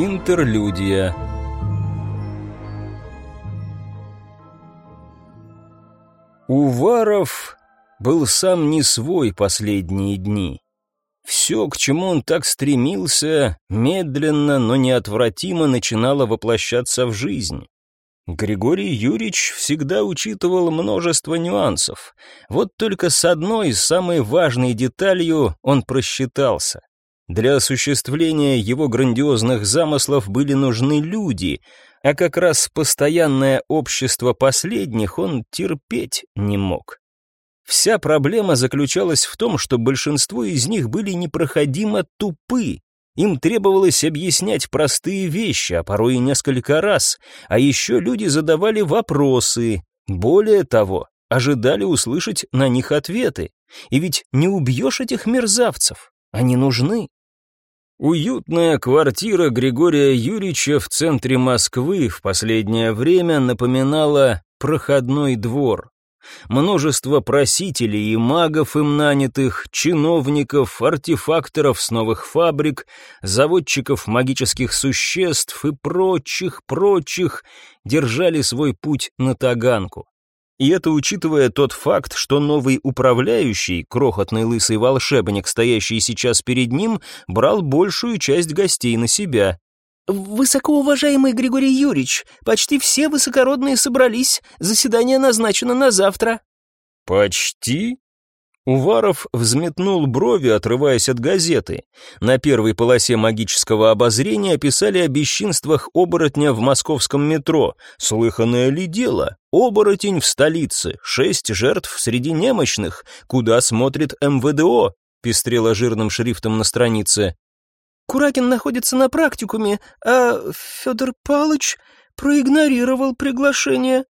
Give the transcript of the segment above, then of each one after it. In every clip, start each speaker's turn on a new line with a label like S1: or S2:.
S1: Интерлюдия Уваров был сам не свой последние дни. Все, к чему он так стремился, медленно, но неотвратимо начинало воплощаться в жизнь. Григорий Юрьевич всегда учитывал множество нюансов. Вот только с одной, самой важной деталью он просчитался. Для осуществления его грандиозных замыслов были нужны люди, а как раз постоянное общество последних он терпеть не мог. Вся проблема заключалась в том, что большинство из них были непроходимо тупы, им требовалось объяснять простые вещи, а порой и несколько раз. А еще люди задавали вопросы. Более того, ожидали услышать на них ответы. И ведь не убьешь этих мерзавцев. Они нужны. Уютная квартира Григория Юрьевича в центре Москвы в последнее время напоминала проходной двор. Множество просителей и магов им нанятых, чиновников, артефакторов с новых фабрик, заводчиков магических существ и прочих-прочих держали свой путь на Таганку. И это учитывая тот факт, что новый управляющий, крохотный лысый волшебник, стоящий сейчас перед ним, брал большую часть гостей на себя.
S2: «Высокоуважаемый Григорий Юрьевич, почти все высокородные собрались, заседание назначено на завтра».
S1: «Почти?» Уваров взметнул брови, отрываясь от газеты. На первой полосе магического обозрения писали о бесчинствах оборотня в московском метро. Слыханное ли дело? Оборотень в столице, шесть жертв среди немощных. Куда смотрит МВДО? Пестрело жирным шрифтом на странице.
S2: Куракин находится на практикуме, а Федор Палыч проигнорировал приглашение».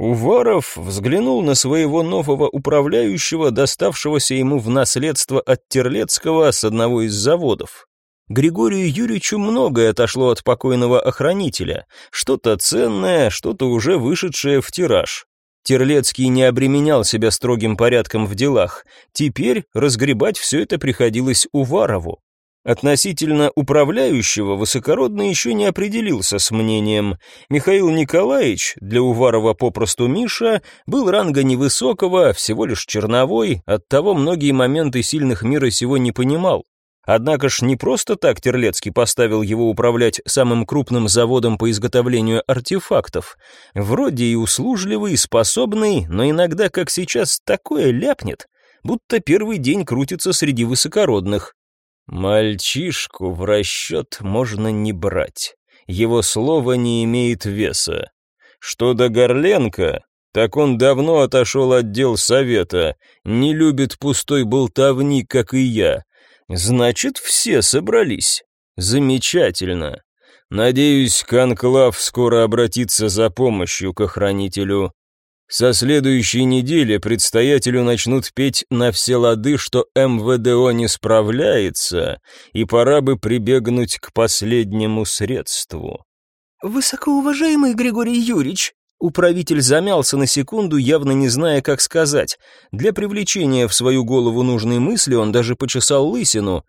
S1: Уваров взглянул на своего нового управляющего, доставшегося ему в наследство от Терлецкого с одного из заводов. Григорию Юрьевичу многое отошло от покойного охранителя, что-то ценное, что-то уже вышедшее в тираж. Терлецкий не обременял себя строгим порядком в делах, теперь разгребать все это приходилось Уварову. Относительно управляющего высокородный еще не определился с мнением. Михаил Николаевич, для Уварова попросту Миша, был ранга невысокого, всего лишь черновой, оттого многие моменты сильных мира сего не понимал. Однако ж не просто так Терлецкий поставил его управлять самым крупным заводом по изготовлению артефактов. Вроде и услужливый, и способный, но иногда, как сейчас, такое ляпнет, будто первый день крутится среди высокородных. Мальчишку в расчет можно не брать. Его слово не имеет веса. Что до Горленко, так он давно отошел от дел совета, не любит пустой болтовни, как и я. Значит, все собрались. Замечательно. Надеюсь, Конклав скоро обратится за помощью к охранителю. Со следующей недели предстоятелю начнут петь на все лады, что МВДО не справляется, и пора бы прибегнуть к последнему средству.
S2: «Высокоуважаемый Григорий Юрьевич», Управитель замялся на секунду, явно не зная, как сказать. Для привлечения в свою голову нужной мысли он даже почесал лысину.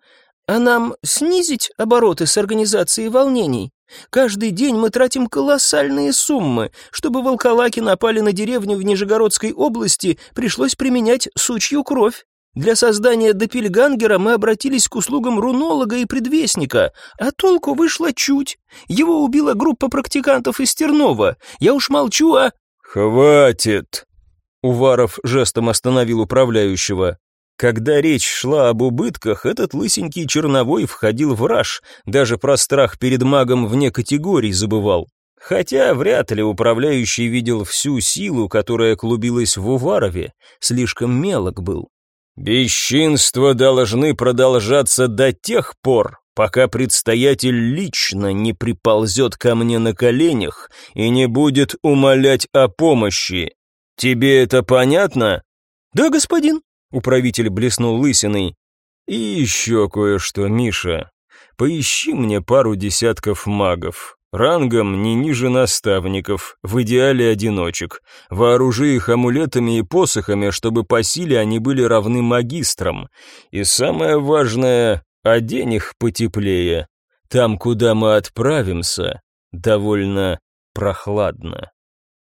S2: «А нам снизить обороты с организацией волнений?» Каждый день мы тратим колоссальные суммы. Чтобы волколаки напали на деревню в Нижегородской области, пришлось применять сучью кровь. Для создания допельгангера мы обратились к услугам рунолога и предвестника, а толку вышло чуть. Его убила группа практикантов из Тернова. Я уж молчу о...
S1: «Хватит!» Уваров жестом остановил управляющего. Когда речь шла об убытках, этот лысенький черновой входил в раж, даже про страх перед магом вне категорий забывал. Хотя вряд ли управляющий видел всю силу, которая клубилась в Уварове, слишком мелок был. «Бесчинства должны продолжаться до тех пор, пока предстоятель лично не приползет ко мне на коленях и не будет умолять о помощи. Тебе это понятно?»
S2: «Да, господин»,
S1: Управитель блеснул лысиной. «И еще кое-что, Миша. Поищи мне пару десятков магов. Рангом не ниже наставников, в идеале одиночек. Вооружи их амулетами и посохами, чтобы по силе они были равны магистрам. И самое важное, одень их потеплее. Там, куда мы отправимся, довольно прохладно.